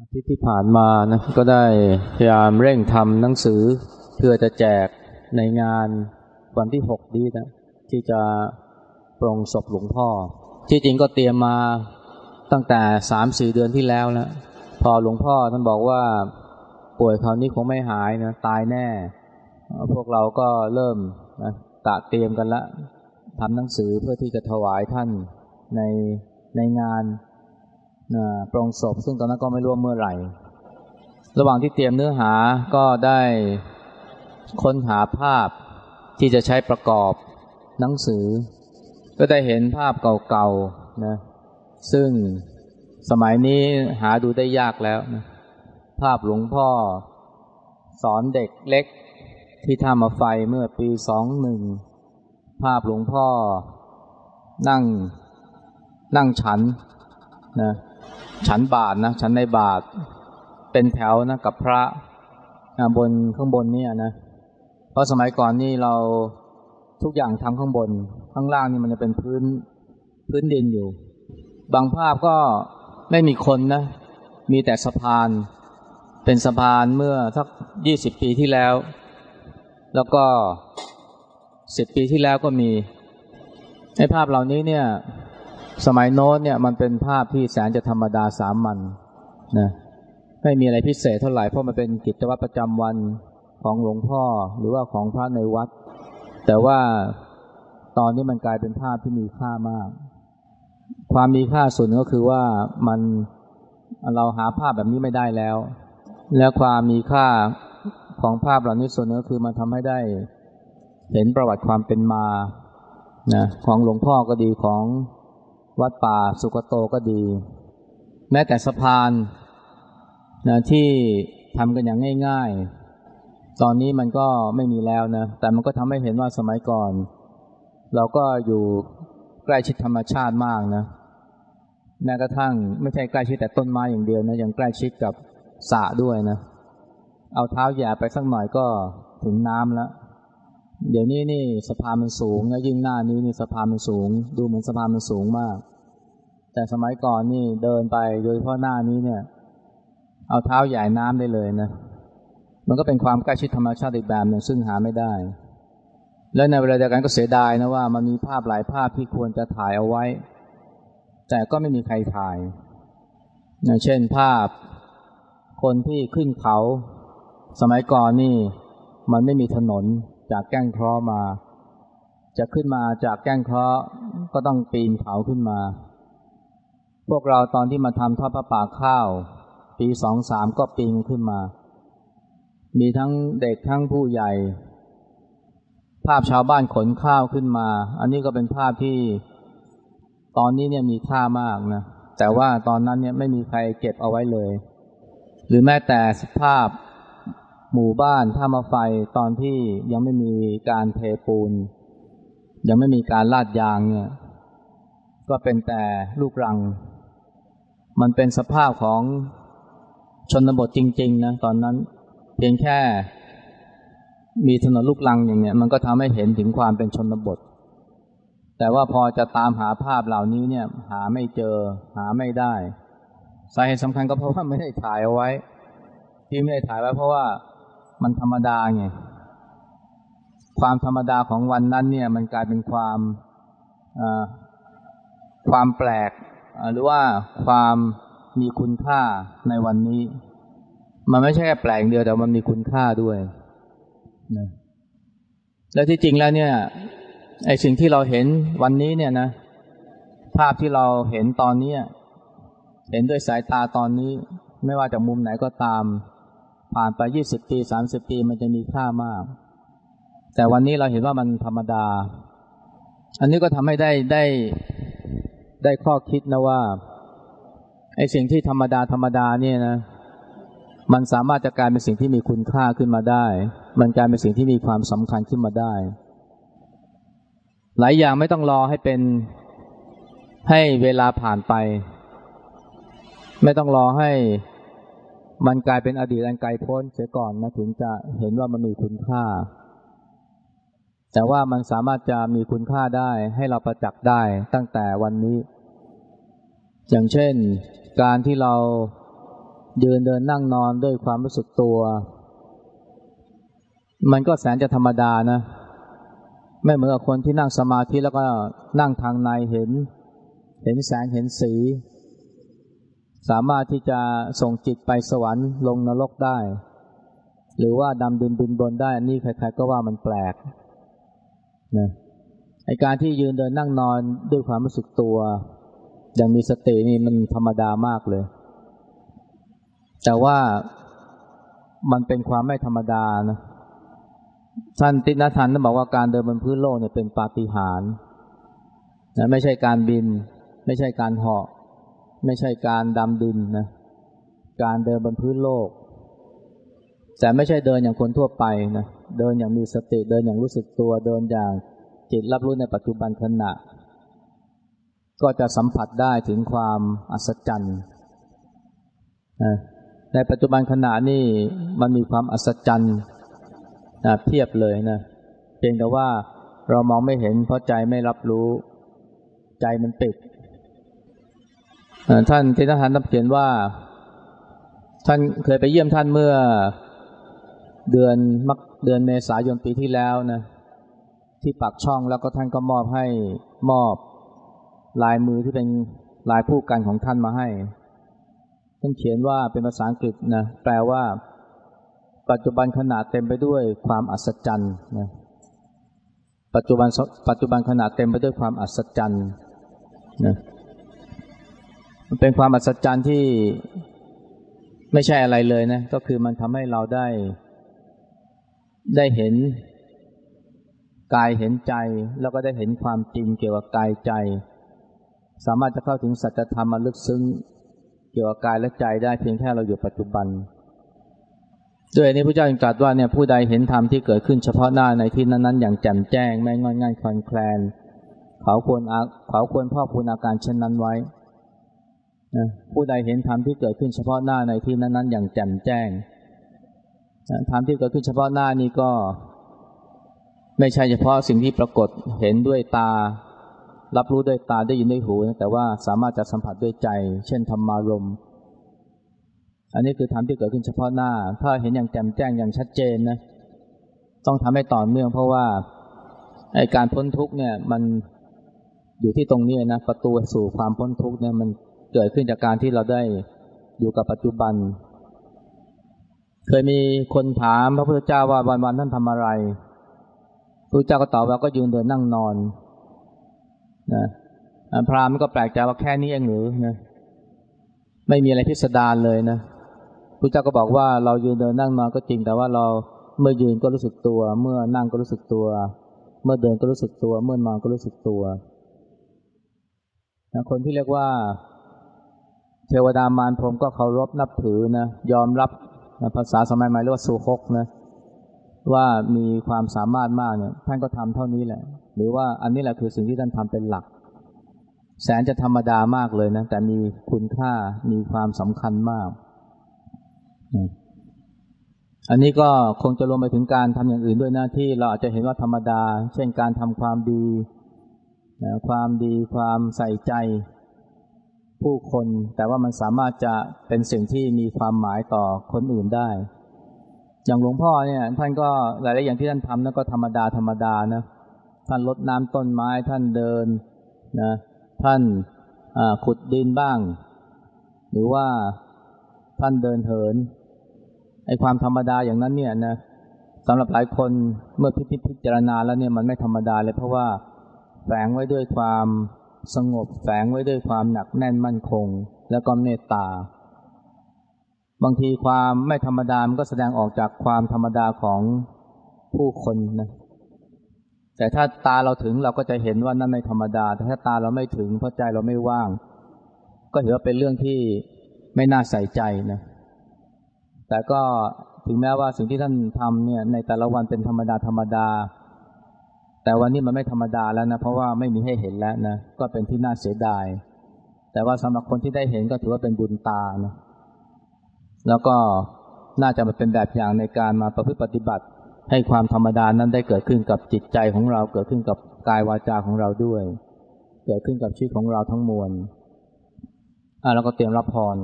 อาทิตย์ที่ผ่านมานะก็ได้พยายามเร่งทำหนังสือ เพื่อจะแจกในงานวันที่หกนี้นะที่จะปรงศพหลวงพ่อ ที่จริงก็เตรียมมาตั้งแต่สามสี่เดือนที่แล้วแล้วพอหลวงพ่อท่านบอกว่าป่วยคราวนี้คงไม่หายนะตายแน่ พวกเราก็เริ่มนะกะเตรียมกันละทำหนังสือเพื่อที่จะถวายท่านในในงาน ปรงศพ ซึ่งตอนนั้นก็ไม่รู้เมื่อไหร่ ระหว่างที่เตรียมเนื้อหาก็ได้ค้นหาภาพที่จะใช้ประกอบหนังสือ ก็ได้เห็นภาพเก่าๆนะซึ่งสมัยนี้หาดูได้ยากแล้วนะภาพหลวงพ่อสอนเด็กเล็กที่ทำมาไฟเมื่อปีสองหนึ่งภาพหลวงพ่อนั่งนั่งฉันนะ ฉันบาทนะฉันในบาทเป็นแถวนะกับพระบนข้างบนเนี่ยนะเพราะสมัยก่อนนี่เราทุกอย่างทำข้างบน ข้างล่างนี่มันจะเป็นพื้นพื้นดินอยู่ บางภาพก็ไม่มีคนนะ มีแต่สะพาน เป็นสะพานเมื่อสักยี่สิบปีที่แล้ว แล้วก็สิบปีที่แล้วก็มีในภาพเหล่านี้เนี่ย สมัยโน้นเนี่ยมันเป็นภาพที่แสนจะธรรมดาสามัญนนะไม่มีอะไรพิเศษเท่าไหร่เพราะมันเป็นกิจวัตรประจำวันของหลวงพ่อหรือว่าของพระในวัด แต่ว่าตอนนี้มันกลายเป็นภาพที่มีค่ามาก ความมีค่าส่วนก็คือว่ามันเราหาภาพแบบนี้ไม่ได้แล้ว และความมีค่าของภาพเหล่านี้ส่วนก็คือมันทำให้ได้เห็นประวัติความเป็นมานะของหลวงพ่อก็ดีของ วัดป่าสุกโตก็ดี แม้แต่สะพานนะที่ทำกันอย่างง่ายๆ ตอนนี้มันก็ไม่มีแล้วนะ แต่มันก็ทำให้เห็นว่าสมัยก่อน เราก็อยู่ใกล้ชิดธรรมชาติมากนะแม้กระทั่งไม่ใช่ใกล้ชิดแต่ต้นไม้อย่างเดียวนะยังใกล้ชิดกับสระด้วยนะ เอาเท้าแย่ไปสักหน่อยก็ถึงน้ำแล้ว เดี๋ยวนี้นี่สะพานมันสูงนะยิ่งหน้านี้นี่สะพานมันสูง ดูเหมือนสะพานมันสูงมาก แต่สมัยก่อนนี่เดินไปโดยเฉพาะหน้านี้เนี่ย เอาเท้าใหญ่น้ำได้เลยนะ มันก็เป็นความใกล้ชิดธรรมชาติอีกแบบหนึ่งซึ่งหาไม่ได้ และในเวลาเดียวกันก็เสียดายนะว่ามันมีภาพหลายภาพที่ควรจะถ่ายเอาไว้ แต่ก็ไม่มีใครถ่ายนะเช่นภาพ คนที่ขึ้นเขา สมัยก่อนนี่ มันไม่มีถนน จากแก้งเคราะห์มา จะขึ้นมาจากแก้งเคราะห์ก็ต้องปีนเขาขึ้นมา พวกเราตอนที่มาทำทอดพระป่าข้าว ปีสองสามก็ปีนขึ้นมา มีทั้งเด็กทั้งผู้ใหญ่ ภาพชาวบ้านขนข้าวขึ้นมา อันนี้ก็เป็นภาพที่ตอนนี้เนี่ยมีค่ามากนะ แต่ว่าตอนนั้นเนี่ยไม่มีใครเก็บเอาไว้เลย หรือแม้แต่สภาพ หมู่บ้านท่ามาไฟตอนที่ยังไม่มีการเทปูน ยังไม่มีการลาดยางเนี่ย ก็เป็นแต่ลูกรัง มันเป็นสภาพของชนบทจริง ๆ นะ ตอนนั้น เพียงแค่มีถนนลูกรังอย่างเนี้ยมันก็ทำให้เห็นถึงความเป็นชนบท แต่ว่าพอจะตามหาภาพเหล่านี้เนี่ย หาไม่เจอ หาไม่ได้สาเหตุสำคัญก็เพราะว่าไม่ได้ถ่ายเอาไว้ ที่ไม่ได้ถ่ายไว้เพราะว่า มันธรรมดาไง ความธรรมดาของวันนั้นเนี่ย มันกลายเป็นความความแปลก หรือว่าความมีคุณค่าในวันนี้ มันไม่ใช่แค่แปลกเดียวแต่มันมีคุณค่าด้วยนะและที่จริงแล้วเนี่ยไอสิ่งที่เราเห็นวันนี้เนี่ยนะ ภาพที่เราเห็นตอนนี้เห็นด้วยสายตาตอนนี้ ไม่ว่าจากมุมไหนก็ตาม ผ่านไปยี่สิบปีสามสิบปีมันจะมีค่ามาก แต่วันนี้เราเห็นว่ามันธรรมดา อันนี้ก็ทำให้ได้ได้ได้ข้อคิดนะว่าไอ้สิ่งที่ธรรมดาธรรมดาเนี่ยนะ มันสามารถจะกลายเป็นสิ่งที่มีคุณค่าขึ้นมาได้ มันกลายเป็นสิ่งที่มีความสำคัญขึ้นมาได้ หลายอย่างไม่ต้องรอให้เป็นให้เวลาผ่านไป ไม่ต้องรอให้ มันกลายเป็นอดีตอันไกลพ้นเสียก่อนนะถึงจะเห็นว่ามันมีคุณค่า แต่ว่ามันสามารถจะมีคุณค่าได้ให้เราประจักษ์ได้ตั้งแต่วันนี้ อย่างเช่น การที่เรายืนเดินนั่งนอนด้วยความรู้สึกตัว มันก็แสนจะธรรมดานะ ไม่เหมือนกับคนที่นั่งสมาธิแล้วก็นั่งทางในเห็น เห็นแสงเห็นสี สามารถที่จะส่งจิตไปสวรรค์ลงนรกได้ หรือว่าดำดินบินบนได้ นี่ใครๆก็ว่ามันแปลกนะไอการที่ยืนเดินนั่งนอนด้วยความรู้สึกตัว อย่างมีสตินี่มันธรรมดามากเลย แต่ว่ามันเป็นความไม่ธรรมดานะท่านติณทันท่านบอกว่าการเดินบนพื้นโลกเนี่ยเป็นปาฏิหาริย์นะไม่ใช่การบิน ไม่ใช่การเหาะ ไม่ใช่การดำดินนะการเดินบนพื้นโลก แต่ไม่ใช่เดินอย่างคนทั่วไปนะเดินอย่างมีสติเดินอย่างรู้สึกตัวเดินอย่างจิตรับรู้ในปัจจุบันขณะ ก็จะสัมผัสได้ถึงความอัศจรรย์ในปัจจุบันขณะนี่มันมีความอัศจรรย์เพียบเลยนะเพียงแต่ว่าเรามองไม่เห็นเพราะใจไม่รับรู้ ใจมันปิด ท่านเที่ท่านท่านเขียนว่า ท่านเคยไปเยี่ยมท่านเมื่อเดือนมักเดือนเมษายนปีที่แล้วนะที่ปากช่องแล้วก็ท่านก็มอบให้มอบลายมือที่เป็นลายผู้กันของท่านมาให้ ท่านเขียนว่าเป็นภาษาอังกฤษนะแปลว่า ปัจจุบันขณะเต็มไปด้วยความอัศจรรย์นะปัจจุบันปัจจุบันขณะเต็มไปด้วยความอัศจรรย์นะ มันเป็นความอัศจรรย์ที่ไม่ใช่อะไรเลยนะ ก็คือมันทำให้เราได้ ได้เห็นกายเห็นใจ แล้วก็ได้เห็นความจริงเกี่ยวกับกายใจ สามารถจะเข้าถึงสัจธรรมมาลึกซึ้ง เกี่ยวกับกายและใจได้เพียงแค่เราอยู่ปัจจุบันด้วยนี้พระเจ้าจึงตรัสว่าเนี่ยผู้ใดเห็นธรรมที่เกิดขึ้นเฉพาะหน้าในที่นั้นๆ อย่างแจ่มแจ้ง ไม่งอนง่ายคลอนแคลน เขาควรเขาควรพ่อพูนอาการเช่นนั้นไว้ นะผู้ใดเห็นธรรมที่เกิดขึ้นเฉพาะหน้าในที่นั้นๆ อย่างแจ่มแจ้งธรรมที่เกิดขึ้นเฉพาะหน้านี้ก็ ไม่ใช่เฉพาะสิ่งที่ปรากฏเห็นด้วยตา รับรู้ด้วยตาได้ยินด้วยหูแต่ว่าสามารถจะสัมผัสด้วยใจ เช่นธรรมารมอันนี้คือธรรมที่เกิดขึ้นเฉพาะหน้า ถ้าเห็นอย่างแจ่มแจ้งอย่างชัดเจนนะต้องทำให้ต่อเนื่องเพราะว่าไอการพ้นทุกเนี่ยมันอยู่ที่ตรงนี้นะประตูสู่ความพ้นทุกเนี่ยมัน เกิดขึ้นจากการที่เราได้อยู่กับปัจจุบัน เคยมีคนถามพระพุทธเจ้าว่าวันๆท่านทำอะไรพระเจ้าก็ตอบว่าก็ยืนเดินนั่งนอนนะพราหมณ์ก็แปลกใจว่าแค่นี้เองหรือนะไม่มีอะไรพิสดารเลยนะพระเจ้าก็บอกว่าเรายืนเดินนั่งนอนก็จริง แต่ว่าเราเมื่อยืนก็รู้สึกตัว เมื่อนั่งก็รู้สึกตัว เมื่อเดินก็รู้สึกตัว เมื่อนอนก็รู้สึกตัวนะคนที่เรียกว่า เทวดามารพรมก็เคารพนับถือนะยอมรับนะภาษาสมัยใหม่เรียกว่าสุฮกนะว่ามีความสามารถมากเนี่ยท่านก็ทำเท่านี้แหละ หรือว่าอันนี้แหละคือสิ่งที่ท่านทำเป็นหลัก แสนจะธรรมดามากเลยนะ แต่มีคุณค่ามีความสำคัญมาก อันนี้ก็คงจะรวมไปถึงการทำอย่างอื่นด้วยนะที่เราอาจจะเห็นว่าธรรมดา เช่นการทำความดีนะความดีความใส่ใจ ผู้คน แต่ว่ามันสามารถจะเป็นสิ่งที่มีความหมายต่อคนอื่นได้ อย่างหลวงพ่อเนี่ย ท่านก็หลายๆอย่างที่ท่านทำนั่นก็ธรรมดาธรรมดานะท่านลดน้ำต้นไม้ท่านเดินนะท่านขุดดินบ้าง หรือว่าท่านเดินเหินไอความธรรมดาอย่างนั้นเนี่ยนะสำหรับหลายคนเมื่อพิพพิจารณาแล้วเนี่ยมันไม่ธรรมดาเลยเพราะว่าแฝงไว้ด้วยความ สงบแฝงไว้ด้วยความหนักแน่นมั่นคง แล้วก็เมตตา บางทีความไม่ธรรมดามันก็แสดงออกจากความธรรมดาของผู้คนนะแต่ถ้าตาเราถึงเราก็จะเห็นว่านั่นไม่ธรรมดา แต่ถ้าตาเราไม่ถึงเพราะใจเราไม่ว่าง ก็ถือว่าเป็นเรื่องที่ไม่น่าใส่ใจนะ แต่ก็ถึงแม้ว่าสิ่งที่ท่านทำเนี่ยในแต่ละวันเป็นธรรมดาธรรมดา แต่วันนี้มันไม่ธรรมดาแล้วนะ เพราะว่าไม่มีให้เห็นแล้วนะ ก็เป็นที่น่าเสียดาย แต่ว่าสำหรับคนที่ได้เห็นก็ถือว่าเป็นบุญตานะแล้วก็น่าจะมาเป็นแบบอย่างในการมาประพฤติปฏิบัติ ให้ความธรรมดานั้นได้เกิดขึ้นกับจิตใจของเรา เกิดขึ้นกับกายวาจาของเราด้วย เกิดขึ้นกับชีวิตของเราทั้งมวลอ่าแล้วก็เตรียมรับพร